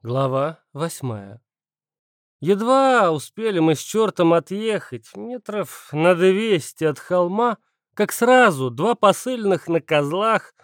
Глава восьмая. Едва успели мы с чертом отъехать метров на двести от холма, как сразу два посыльных на козлах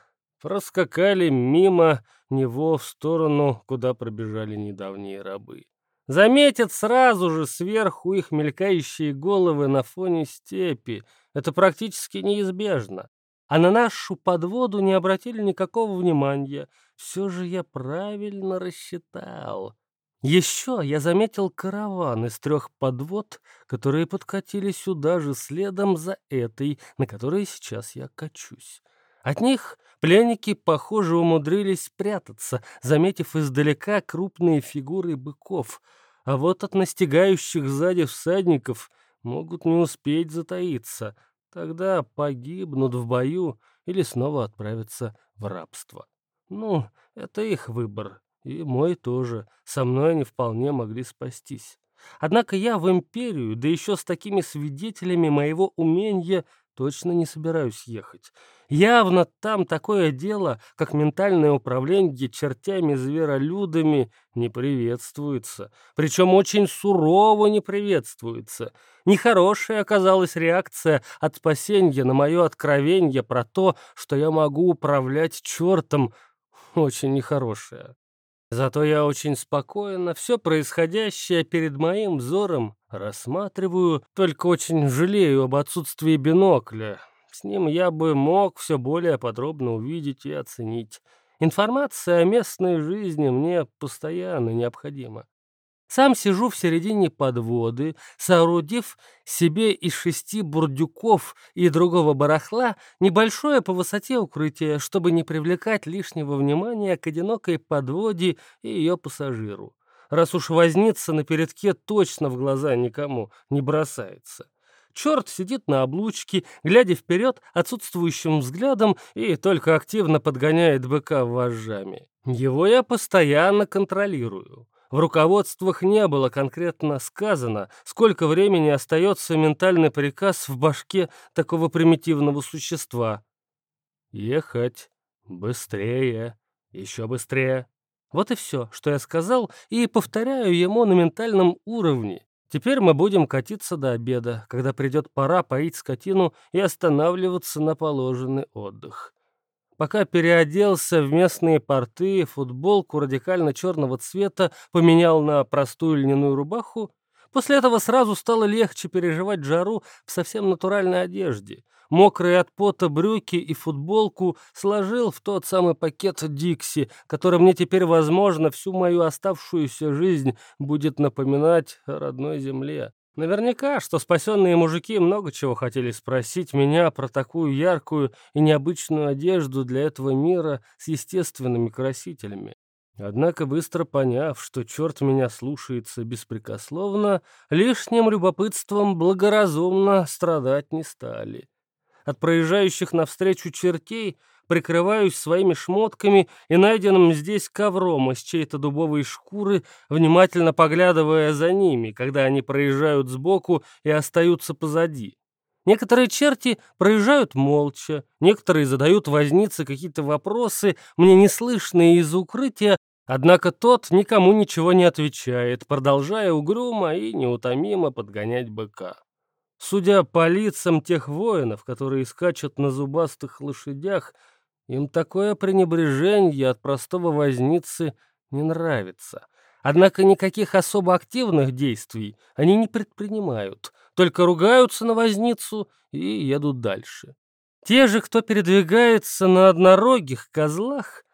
проскакали мимо него в сторону, куда пробежали недавние рабы. Заметят сразу же сверху их мелькающие головы на фоне степи. Это практически неизбежно а на нашу подводу не обратили никакого внимания. Все же я правильно рассчитал. Еще я заметил караван из трех подвод, которые подкатили сюда же следом за этой, на которой сейчас я качусь. От них пленники, похоже, умудрились спрятаться, заметив издалека крупные фигуры быков, а вот от настигающих сзади всадников могут не успеть затаиться — Тогда погибнут в бою или снова отправятся в рабство. Ну, это их выбор, и мой тоже. Со мной они вполне могли спастись. Однако я в империю, да еще с такими свидетелями моего умения, точно не собираюсь ехать. Явно там такое дело, как ментальное управление чертями-зверолюдами, не приветствуется. Причем очень сурово не приветствуется. Нехорошая оказалась реакция от спасения на мое откровение про то, что я могу управлять чертом. Очень нехорошая. Зато я очень спокойно все происходящее перед моим взором рассматриваю, только очень жалею об отсутствии бинокля. С ним я бы мог все более подробно увидеть и оценить. Информация о местной жизни мне постоянно необходима. Сам сижу в середине подводы, соорудив себе из шести бурдюков и другого барахла небольшое по высоте укрытие, чтобы не привлекать лишнего внимания к одинокой подводе и ее пассажиру. Раз уж возниться на передке точно в глаза никому не бросается. Черт сидит на облучке, глядя вперед отсутствующим взглядом и только активно подгоняет быка вожжами. Его я постоянно контролирую. В руководствах не было конкретно сказано, сколько времени остается ментальный приказ в башке такого примитивного существа. «Ехать! Быстрее! Еще быстрее!» Вот и все, что я сказал, и повторяю ему на ментальном уровне. Теперь мы будем катиться до обеда, когда придет пора поить скотину и останавливаться на положенный отдых. Пока переоделся в местные порты, футболку радикально черного цвета поменял на простую льняную рубаху, после этого сразу стало легче переживать жару в совсем натуральной одежде. Мокрые от пота брюки и футболку сложил в тот самый пакет Дикси, который мне теперь, возможно, всю мою оставшуюся жизнь будет напоминать о родной земле. Наверняка, что спасенные мужики много чего хотели спросить меня про такую яркую и необычную одежду для этого мира с естественными красителями. Однако, быстро поняв, что черт меня слушается беспрекословно, лишним любопытством благоразумно страдать не стали. От проезжающих навстречу чертей прикрываюсь своими шмотками и найденным здесь ковром из чьей-то дубовой шкуры, внимательно поглядывая за ними, когда они проезжают сбоку и остаются позади. Некоторые черти проезжают молча, некоторые задают вознице какие-то вопросы, мне неслышные из укрытия, однако тот никому ничего не отвечает, продолжая угрюмо и неутомимо подгонять быка. Судя по лицам тех воинов, которые скачут на зубастых лошадях, им такое пренебрежение от простого возницы не нравится. Однако никаких особо активных действий они не предпринимают, только ругаются на возницу и едут дальше. Те же, кто передвигается на однорогих козлах,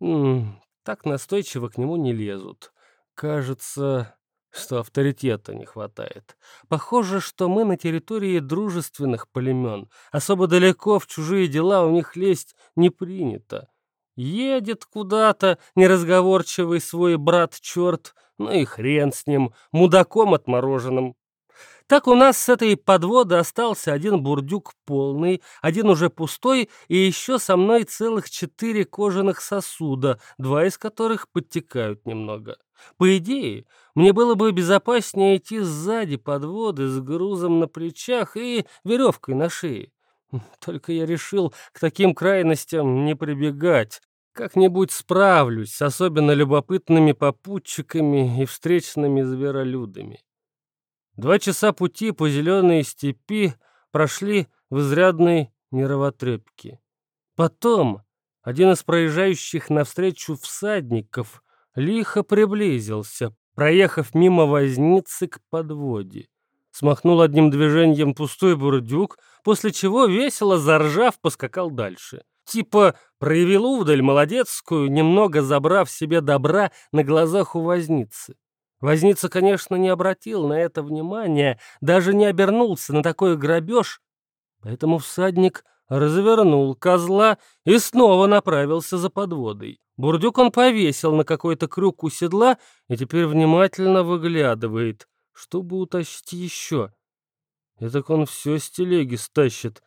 так настойчиво к нему не лезут. Кажется, что авторитета не хватает. Похоже, что мы на территории дружественных племен. Особо далеко в чужие дела у них лезть не принято. Едет куда-то неразговорчивый свой брат-черт, ну и хрен с ним, мудаком отмороженным. Так у нас с этой подводы остался один бурдюк полный, один уже пустой, и еще со мной целых четыре кожаных сосуда, два из которых подтекают немного. По идее, мне было бы безопаснее идти сзади подводы с грузом на плечах и веревкой на шее. Только я решил к таким крайностям не прибегать. Как-нибудь справлюсь с особенно любопытными попутчиками и встречными зверолюдами. Два часа пути по зеленой степи прошли в изрядной нервотрепке. Потом один из проезжающих навстречу всадников лихо приблизился, проехав мимо возницы к подводе. Смахнул одним движением пустой бурдюк, после чего, весело заржав, поскакал дальше. Типа проявил удаль молодецкую, немного забрав себе добра на глазах у возницы. Возница, конечно, не обратил на это внимания, даже не обернулся на такой грабеж, поэтому всадник развернул козла и снова направился за подводой. Бурдюк он повесил на какой-то крюк у седла и теперь внимательно выглядывает, чтобы утащить еще. И так он все с телеги стащит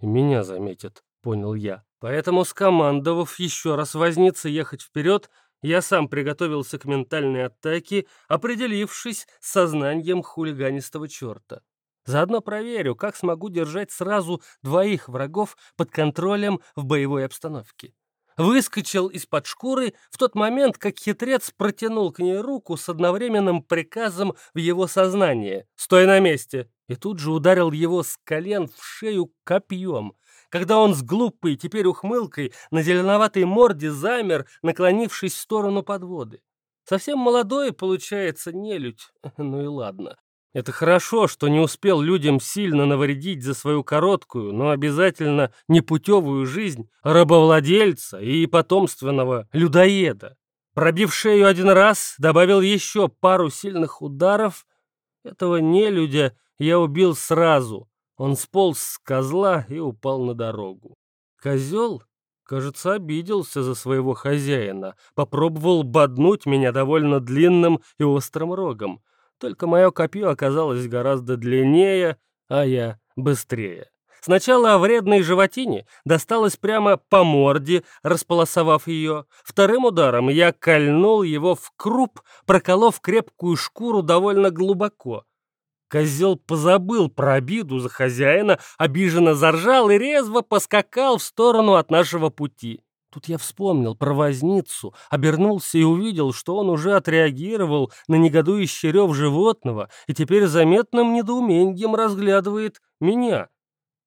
и меня заметит, понял я. Поэтому, скомандовав еще раз возниться ехать вперед, я сам приготовился к ментальной атаке, определившись с сознанием хулиганистого черта. Заодно проверю, как смогу держать сразу двоих врагов под контролем в боевой обстановке. Выскочил из-под шкуры в тот момент, как хитрец протянул к ней руку с одновременным приказом в его сознание «Стой на месте!» и тут же ударил его с колен в шею копьем, когда он с глупой, теперь ухмылкой, на зеленоватой морде замер, наклонившись в сторону подводы. Совсем молодой, получается, нелюдь. Ну и ладно. Это хорошо, что не успел людям сильно навредить за свою короткую, но обязательно непутевую жизнь рабовладельца и потомственного людоеда. Пробив шею один раз, добавил еще пару сильных ударов. Этого нелюдя я убил сразу, он сполз с козла и упал на дорогу. Козел, кажется, обиделся за своего хозяина, попробовал боднуть меня довольно длинным и острым рогом. Только мое копье оказалось гораздо длиннее, а я быстрее. Сначала вредной животине досталось прямо по морде, располосовав ее. Вторым ударом я кольнул его в круп, проколов крепкую шкуру довольно глубоко. Козел позабыл про обиду за хозяина, обиженно заржал и резво поскакал в сторону от нашего пути. Тут я вспомнил про возницу, обернулся и увидел, что он уже отреагировал на негодующий рев животного и теперь заметным недоумением разглядывает меня.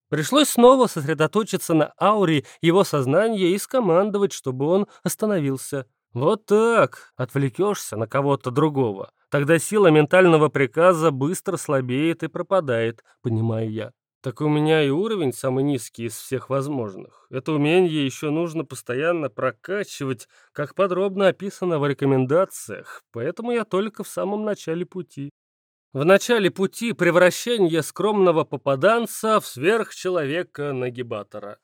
Пришлось снова сосредоточиться на ауре его сознания и скомандовать, чтобы он остановился. Вот так, отвлекешься на кого-то другого. Тогда сила ментального приказа быстро слабеет и пропадает, понимаю я. Так у меня и уровень самый низкий из всех возможных. Это умение еще нужно постоянно прокачивать, как подробно описано в рекомендациях, поэтому я только в самом начале пути. В начале пути превращение скромного попаданца в сверхчеловека-нагибатора.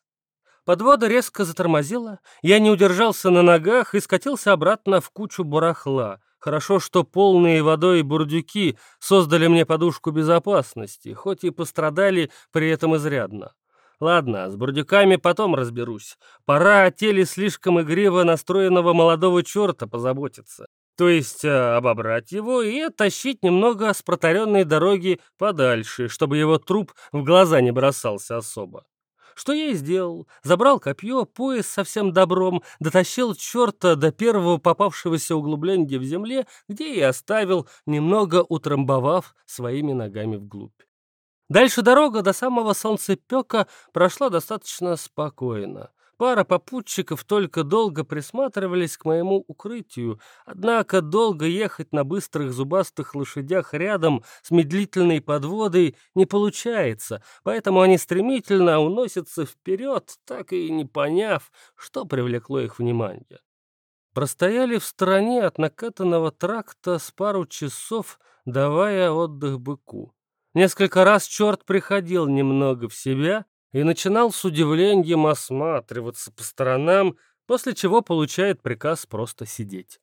Подвода резко затормозила, я не удержался на ногах и скатился обратно в кучу барахла — Хорошо, что полные водой бурдюки создали мне подушку безопасности, хоть и пострадали при этом изрядно. Ладно, с бурдюками потом разберусь. Пора о теле слишком игриво настроенного молодого черта позаботиться. То есть э, обобрать его и оттащить немного с протаренной дороги подальше, чтобы его труп в глаза не бросался особо. Что я и сделал. Забрал копье, пояс со всем добром, дотащил черта до первого попавшегося углубления в земле, где и оставил, немного утрамбовав своими ногами вглубь. Дальше дорога до самого солнцепека прошла достаточно спокойно. Пара попутчиков только долго присматривались к моему укрытию, однако долго ехать на быстрых зубастых лошадях рядом с медлительной подводой не получается, поэтому они стремительно уносятся вперед, так и не поняв, что привлекло их внимание. Простояли в стороне от накатанного тракта с пару часов, давая отдых быку. Несколько раз черт приходил немного в себя, и начинал с удивлением осматриваться по сторонам, после чего получает приказ просто сидеть.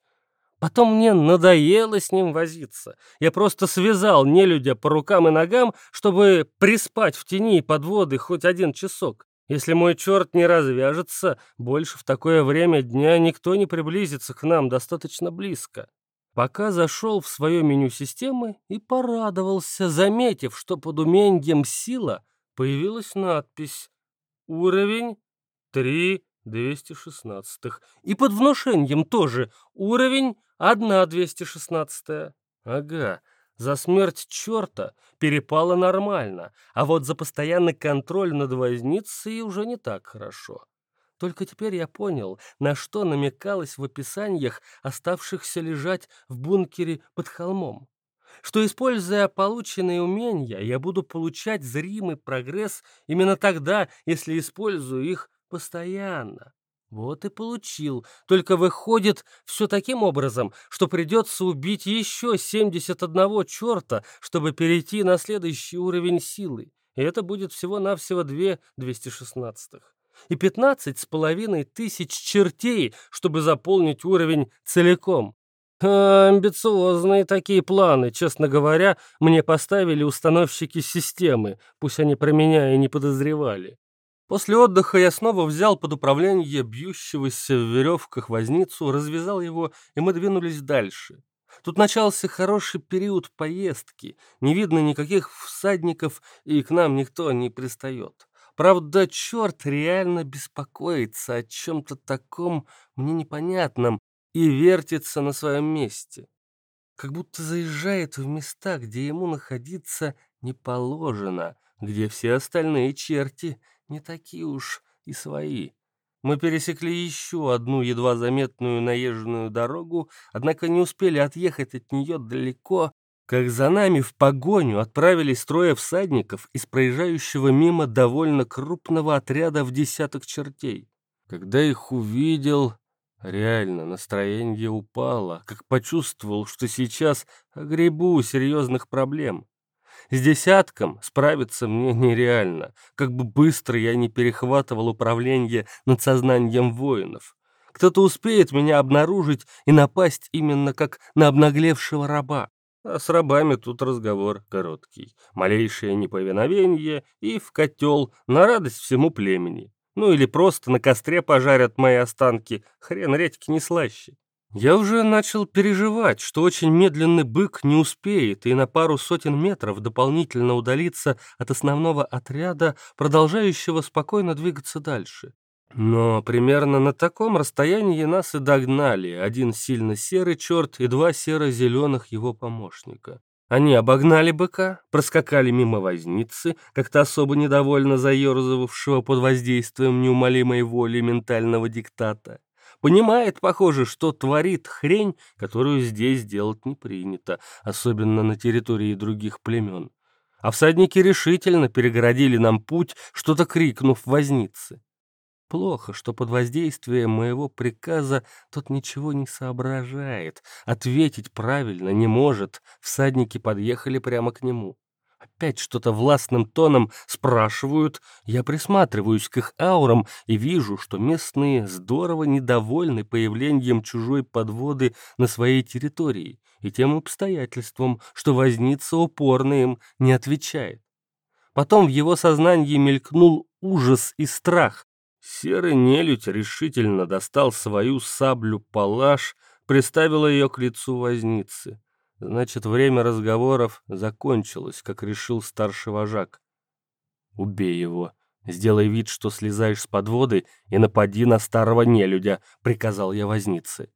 Потом мне надоело с ним возиться. Я просто связал нелюдя по рукам и ногам, чтобы приспать в тени под воды хоть один часок. Если мой черт не развяжется, больше в такое время дня никто не приблизится к нам достаточно близко. Пока зашел в свое меню системы и порадовался, заметив, что под умением сила появилась надпись «Уровень 3 216. И под внушением тоже уровень 1 216. Ага, за смерть черта перепало нормально, а вот за постоянный контроль над возницей уже не так хорошо. Только теперь я понял, на что намекалось в описаниях оставшихся лежать в бункере под холмом. Что, используя полученные умения, я буду получать зримый прогресс именно тогда, если использую их постоянно. Вот и получил. Только выходит все таким образом, что придется убить еще 71 черта, чтобы перейти на следующий уровень силы. И это будет всего-навсего две 216-х. И 15 с половиной тысяч чертей, чтобы заполнить уровень целиком. Амбициозные такие планы, честно говоря, мне поставили установщики системы, пусть они про меня и не подозревали. После отдыха я снова взял под управление бьющегося в веревках возницу, развязал его, и мы двинулись дальше. Тут начался хороший период поездки, не видно никаких всадников, и к нам никто не пристает. Правда, черт реально беспокоится о чем-то таком мне непонятном и вертится на своем месте. Как будто заезжает в места, где ему находиться не положено, где все остальные черти не такие уж и свои. Мы пересекли еще одну едва заметную наезженную дорогу, однако не успели отъехать от нее далеко, как за нами в погоню отправились трое всадников из проезжающего мимо довольно крупного отряда в десяток чертей. Когда их увидел, реально настроение упало, как почувствовал, что сейчас огребу серьезных проблем. С десятком справиться мне нереально, как бы быстро я не перехватывал управление над сознанием воинов. Кто-то успеет меня обнаружить и напасть именно как на обнаглевшего раба. А с рабами тут разговор короткий. Малейшее неповиновение и в котел на радость всему племени. Ну или просто на костре пожарят мои останки, хрен редьки не слаще. Я уже начал переживать, что очень медленный бык не успеет и на пару сотен метров дополнительно удалиться от основного отряда, продолжающего спокойно двигаться дальше. Но примерно на таком расстоянии нас и догнали один сильно серый черт и два серо-зеленых его помощника. Они обогнали быка, проскакали мимо возницы, как-то особо недовольно заерзывавшего под воздействием неумолимой воли ментального диктата. Понимает, похоже, что творит хрень, которую здесь делать не принято, особенно на территории других племен. А всадники решительно перегородили нам путь, что-то крикнув возницы. Плохо, что под воздействием моего приказа тот ничего не соображает, ответить правильно не может, всадники подъехали прямо к нему. Опять что-то властным тоном спрашивают. Я присматриваюсь к их аурам и вижу, что местные здорово недовольны появлением чужой подводы на своей территории и тем обстоятельством, что возница упорно им не отвечает. Потом в его сознании мелькнул ужас и страх. Серый нелюдь решительно достал свою саблю-палаш, приставил ее к лицу возницы. Значит, время разговоров закончилось, как решил старший вожак. Убей его. Сделай вид, что слезаешь с подводы и напади на старого нелюдя, приказал я вознице.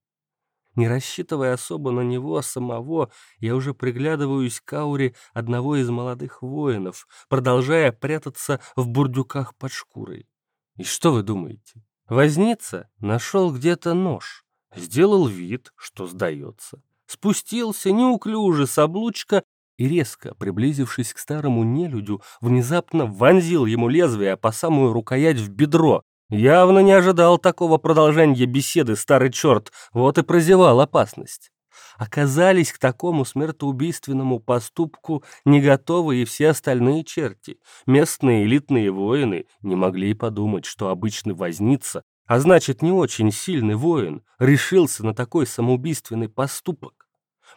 Не рассчитывая особо на него самого, я уже приглядываюсь к ауре одного из молодых воинов, продолжая прятаться в бурдюках под шкурой. И что вы думаете? Возница нашел где-то нож, сделал вид, что сдается спустился неуклюже с облучка и, резко приблизившись к старому нелюдю, внезапно вонзил ему лезвие по самую рукоять в бедро. Явно не ожидал такого продолжения беседы старый черт, вот и прозевал опасность. Оказались к такому смертоубийственному поступку не готовы и все остальные черти. Местные элитные воины не могли и подумать, что обычный возница а значит, не очень сильный воин, решился на такой самоубийственный поступок.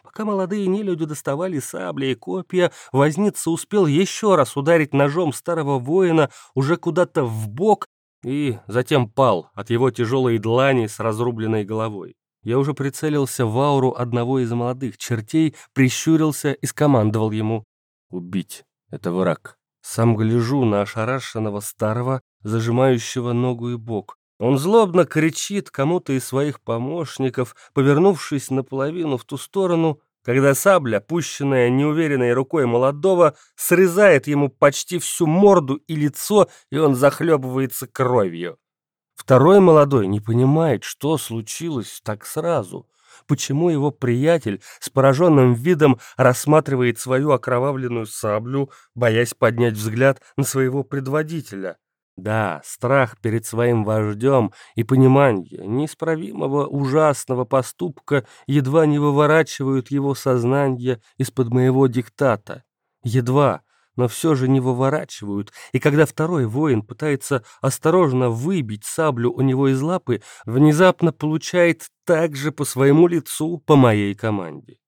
Пока молодые нелюди доставали сабли и копья, возница успел еще раз ударить ножом старого воина уже куда-то в бок и затем пал от его тяжелой длани с разрубленной головой. Я уже прицелился в ауру одного из молодых чертей, прищурился и скомандовал ему «Убить! Это враг!» Сам гляжу на ошарашенного старого, зажимающего ногу и бок. Он злобно кричит кому-то из своих помощников, повернувшись наполовину в ту сторону, когда сабля, пущенная неуверенной рукой молодого, срезает ему почти всю морду и лицо, и он захлебывается кровью. Второй молодой не понимает, что случилось так сразу, почему его приятель с пораженным видом рассматривает свою окровавленную саблю, боясь поднять взгляд на своего предводителя. Да, страх перед своим вождем и понимание неисправимого ужасного поступка едва не выворачивают его сознание из-под моего диктата. Едва, но все же не выворачивают, и когда второй воин пытается осторожно выбить саблю у него из лапы, внезапно получает также по своему лицу по моей команде.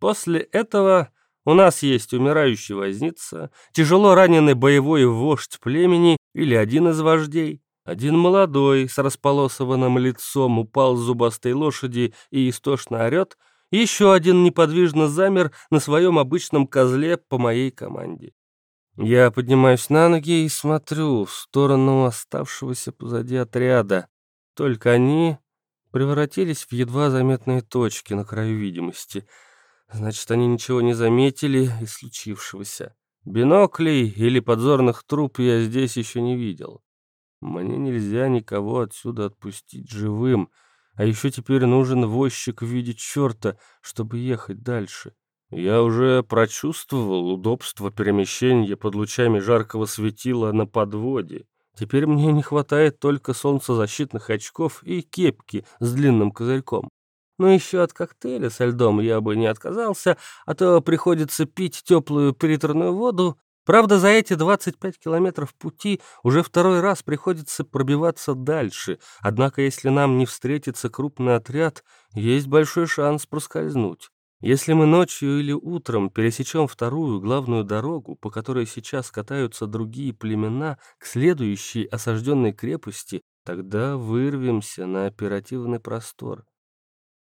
После этого у нас есть умирающий возница, тяжело раненый боевой вождь племени или один из вождей. Один молодой с располосованным лицом упал с зубастой лошади и истошно орет, еще один неподвижно замер на своем обычном козле по моей команде. Я поднимаюсь на ноги и смотрю в сторону оставшегося позади отряда. Только они превратились в едва заметные точки на краю видимости — Значит, они ничего не заметили из случившегося. Биноклей или подзорных труб я здесь еще не видел. Мне нельзя никого отсюда отпустить живым, а еще теперь нужен возчик в виде черта, чтобы ехать дальше. Я уже прочувствовал удобство перемещения под лучами жаркого светила на подводе. Теперь мне не хватает только солнцезащитных очков и кепки с длинным козырьком. Но еще от коктейля со льдом я бы не отказался, а то приходится пить теплую приторную воду. Правда, за эти 25 километров пути уже второй раз приходится пробиваться дальше. Однако, если нам не встретится крупный отряд, есть большой шанс проскользнуть. Если мы ночью или утром пересечем вторую главную дорогу, по которой сейчас катаются другие племена, к следующей осажденной крепости, тогда вырвемся на оперативный простор.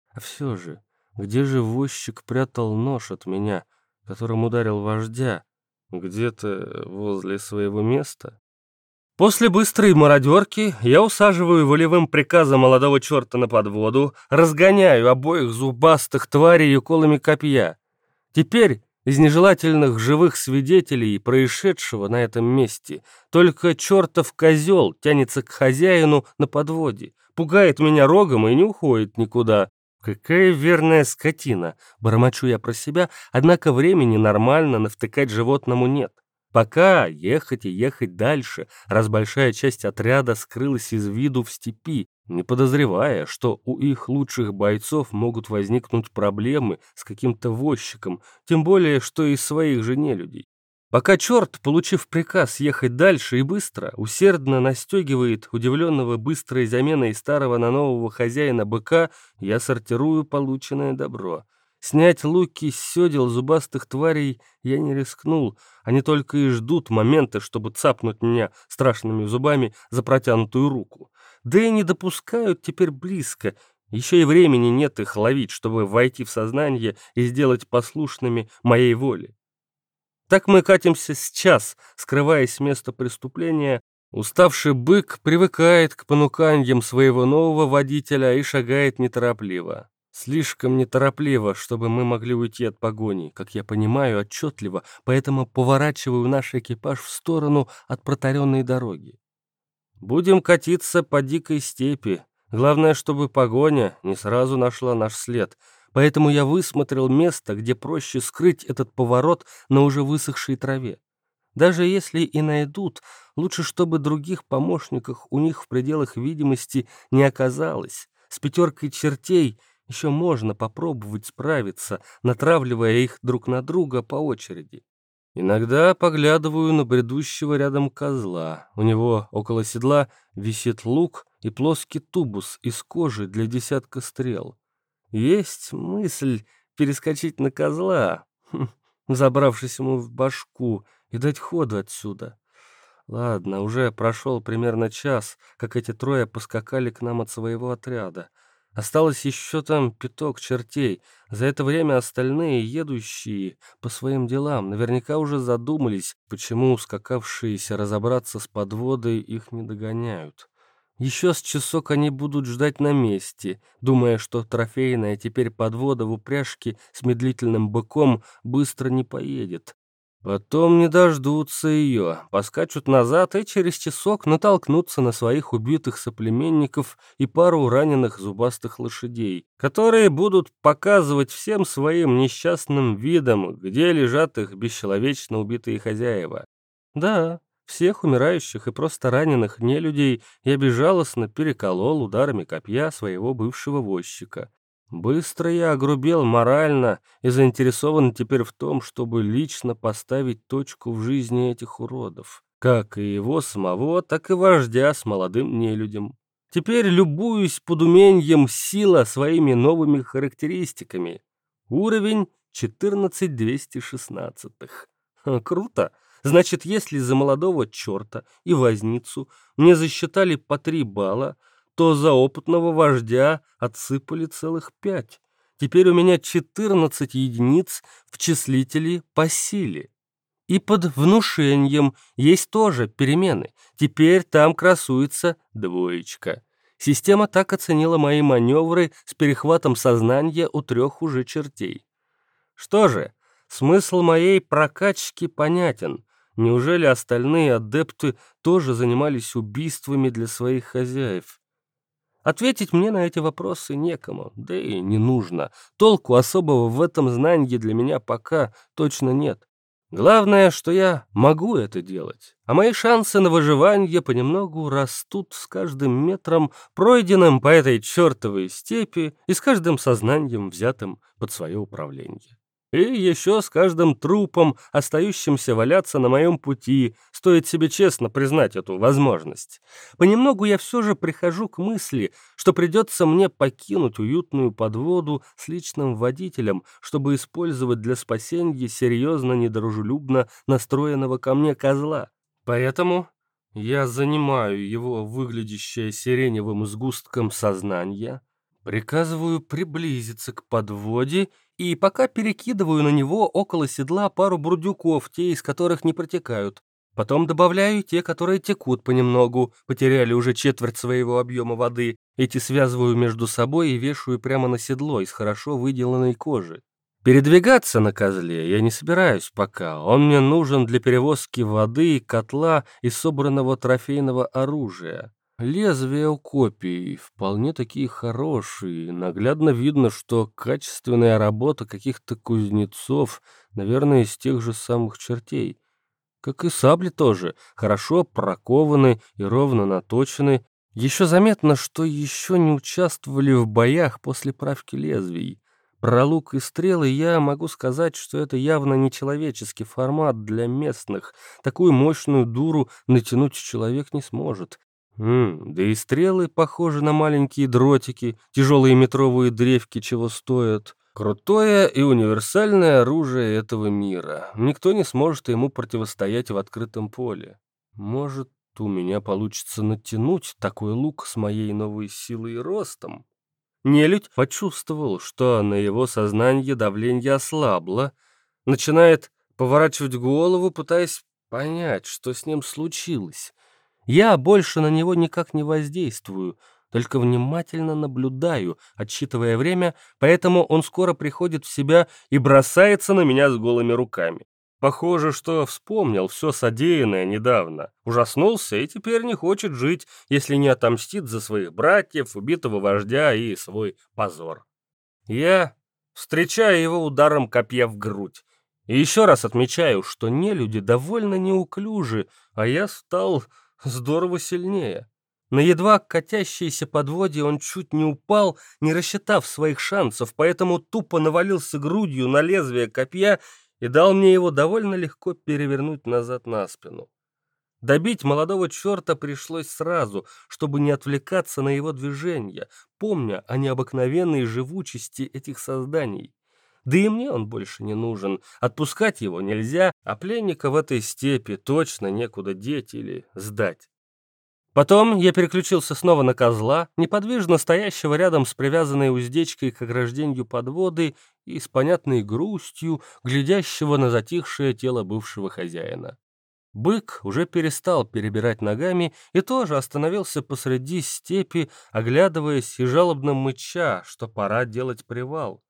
А все же, где же возчик прятал нож от меня, которым ударил вождя? Где-то возле своего места? После быстрой мародерки я усаживаю волевым приказом молодого черта на подводу, разгоняю обоих зубастых тварей уколами копья. Теперь из нежелательных живых свидетелей происшедшего на этом месте только чертов козел тянется к хозяину на подводе, пугает меня рогом и не уходит никуда. Какая верная скотина, бормочу я про себя, однако времени нормально навтыкать животному нет. Пока ехать и ехать дальше, раз большая часть отряда скрылась из виду в степи, не подозревая, что у их лучших бойцов могут возникнуть проблемы с каким-то возчиком, тем более, что и своих же нелюдей. Пока черт, получив приказ ехать дальше и быстро, усердно настегивает удивленного быстрой заменой старого на нового хозяина быка, я сортирую полученное добро. Снять луки с седел зубастых тварей я не рискнул, они только и ждут момента, чтобы цапнуть меня страшными зубами за протянутую руку. Да и не допускают теперь близко, еще и времени нет их ловить, чтобы войти в сознание и сделать послушными моей воле. Так мы катимся сейчас, скрываясь с места преступления. Уставший бык привыкает к понуканьям своего нового водителя и шагает неторопливо. Слишком неторопливо, чтобы мы могли уйти от погони, как я понимаю отчетливо, поэтому поворачиваю наш экипаж в сторону от протаренной дороги. Будем катиться по дикой степи. Главное, чтобы погоня не сразу нашла наш след — поэтому я высмотрел место, где проще скрыть этот поворот на уже высохшей траве. Даже если и найдут, лучше, чтобы других помощников у них в пределах видимости не оказалось. С пятеркой чертей еще можно попробовать справиться, натравливая их друг на друга по очереди. Иногда поглядываю на бредущего рядом козла. У него около седла висит лук и плоский тубус из кожи для десятка стрел. Есть мысль перескочить на козла, хм, забравшись ему в башку, и дать ходу отсюда. Ладно, уже прошел примерно час, как эти трое поскакали к нам от своего отряда. Осталось еще там пяток чертей. За это время остальные, едущие по своим делам, наверняка уже задумались, почему ускакавшиеся разобраться с подводой их не догоняют. Еще с часок они будут ждать на месте, думая, что трофейная теперь подвода в упряжке с медлительным быком быстро не поедет. Потом не дождутся ее, поскачут назад и через часок натолкнутся на своих убитых соплеменников и пару раненых зубастых лошадей, которые будут показывать всем своим несчастным видом, где лежат их бесчеловечно убитые хозяева. Да, всех умирающих и просто раненых нелюдей я безжалостно переколол ударами копья своего бывшего возчика. Быстро я огрубел морально и заинтересован теперь в том, чтобы лично поставить точку в жизни этих уродов. Как и его самого, так и вождя с молодым нелюдем. Теперь любуюсь под умением сила своими новыми характеристиками. Уровень 14216. Круто. Значит, если за молодого черта и возницу мне засчитали по три балла, то за опытного вождя отсыпали целых пять. Теперь у меня 14 единиц в числителе по силе. И под внушением есть тоже перемены. Теперь там красуется двоечка. Система так оценила мои маневры с перехватом сознания у трех уже чертей. Что же, смысл моей прокачки понятен. Неужели остальные адепты тоже занимались убийствами для своих хозяев? Ответить мне на эти вопросы некому, да и не нужно. Толку особого в этом знании для меня пока точно нет. Главное, что я могу это делать, а мои шансы на выживание понемногу растут с каждым метром, пройденным по этой чертовой степи и с каждым сознанием, взятым под свое управление. И еще с каждым трупом, остающимся валяться на моем пути, стоит себе честно признать эту возможность. Понемногу я все же прихожу к мысли, что придется мне покинуть уютную подводу с личным водителем, чтобы использовать для спасения серьезно недружелюбно настроенного ко мне козла. Поэтому я занимаю его выглядящее сиреневым сгустком сознания, приказываю приблизиться к подводе и пока перекидываю на него около седла пару бурдюков, те из которых не протекают. Потом добавляю те, которые текут понемногу, потеряли уже четверть своего объема воды. Эти связываю между собой и вешаю прямо на седло из хорошо выделанной кожи. Передвигаться на козле я не собираюсь пока. Он мне нужен для перевозки воды, котла и собранного трофейного оружия. Лезвия у копий вполне такие хорошие. Наглядно видно, что качественная работа каких-то кузнецов, наверное, из тех же самых чертей. Как и сабли тоже, хорошо прокованы и ровно наточены. Еще заметно, что еще не участвовали в боях после правки лезвий. Про лук и стрелы я могу сказать, что это явно не человеческий формат для местных. Такую мощную дуру натянуть человек не сможет. М да и стрелы похожи на маленькие дротики, тяжелые метровые древки чего стоят. Крутое и универсальное оружие этого мира. Никто не сможет ему противостоять в открытом поле. Может, у меня получится натянуть такой лук с моей новой силой и ростом? Нелюдь почувствовал, что на его сознание давление ослабло, начинает поворачивать голову, пытаясь понять, что с ним случилось. Я больше на него никак не воздействую, только внимательно наблюдаю, отсчитывая время, поэтому он скоро приходит в себя и бросается на меня с голыми руками. Похоже, что вспомнил все содеянное недавно, ужаснулся и теперь не хочет жить, если не отомстит за своих братьев, убитого вождя и свой позор. Я встречаю его ударом копья в грудь. И еще раз отмечаю, что нелюди довольно неуклюжи, а я стал здорово сильнее. На едва катящейся подводе он чуть не упал, не рассчитав своих шансов, поэтому тупо навалился грудью на лезвие копья и дал мне его довольно легко перевернуть назад на спину. Добить молодого черта пришлось сразу, чтобы не отвлекаться на его движения, помня о необыкновенной живучести этих созданий. Да и мне он больше не нужен. Отпускать его нельзя, а пленника в этой степи точно некуда деть или сдать. Потом я переключился снова на козла, неподвижно стоящего рядом с привязанной уздечкой к ограждению подводы и с понятной грустью, глядящего на затихшее тело бывшего хозяина. Бык уже перестал перебирать ногами и тоже остановился посреди степи, оглядываясь и жалобно мыча, что пора делать привал.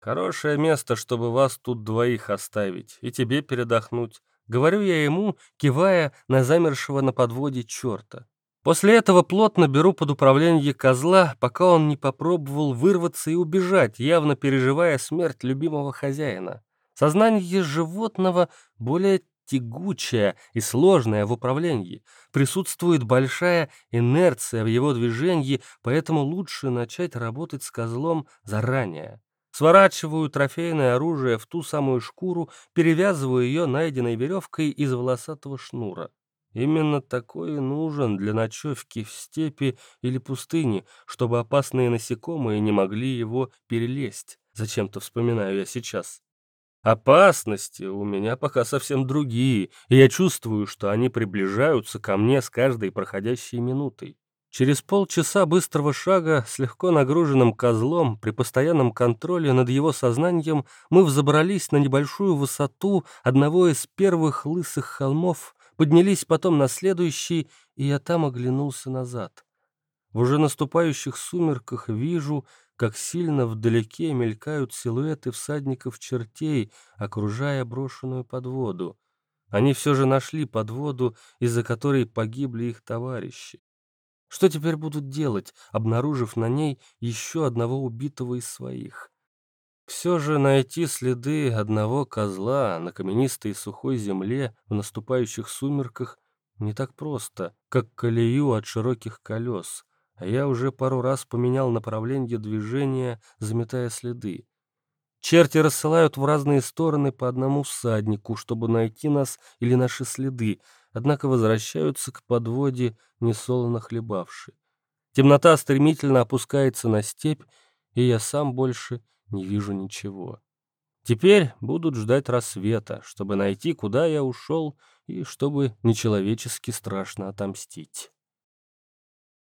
«Хорошее место, чтобы вас тут двоих оставить и тебе передохнуть», — говорю я ему, кивая на замершего на подводе черта. После этого плотно беру под управление козла, пока он не попробовал вырваться и убежать, явно переживая смерть любимого хозяина. Сознание животного более тягучая и сложная в управлении. Присутствует большая инерция в его движении, поэтому лучше начать работать с козлом заранее. Сворачиваю трофейное оружие в ту самую шкуру, перевязываю ее найденной веревкой из волосатого шнура. Именно такой и нужен для ночевки в степи или пустыне, чтобы опасные насекомые не могли его перелезть. Зачем-то вспоминаю я сейчас. Опасности у меня пока совсем другие, и я чувствую, что они приближаются ко мне с каждой проходящей минутой. Через полчаса быстрого шага с легко нагруженным козлом при постоянном контроле над его сознанием мы взобрались на небольшую высоту одного из первых лысых холмов, поднялись потом на следующий, и я там оглянулся назад. В уже наступающих сумерках вижу, как сильно вдалеке мелькают силуэты всадников-чертей, окружая брошенную подводу. Они все же нашли подводу, из-за которой погибли их товарищи. Что теперь будут делать, обнаружив на ней еще одного убитого из своих? Все же найти следы одного козла на каменистой сухой земле в наступающих сумерках не так просто, как колею от широких колес а я уже пару раз поменял направление движения, заметая следы. Черти рассылают в разные стороны по одному всаднику, чтобы найти нас или наши следы, однако возвращаются к подводе, несолоно хлебавши. Темнота стремительно опускается на степь, и я сам больше не вижу ничего. Теперь будут ждать рассвета, чтобы найти, куда я ушел, и чтобы нечеловечески страшно отомстить.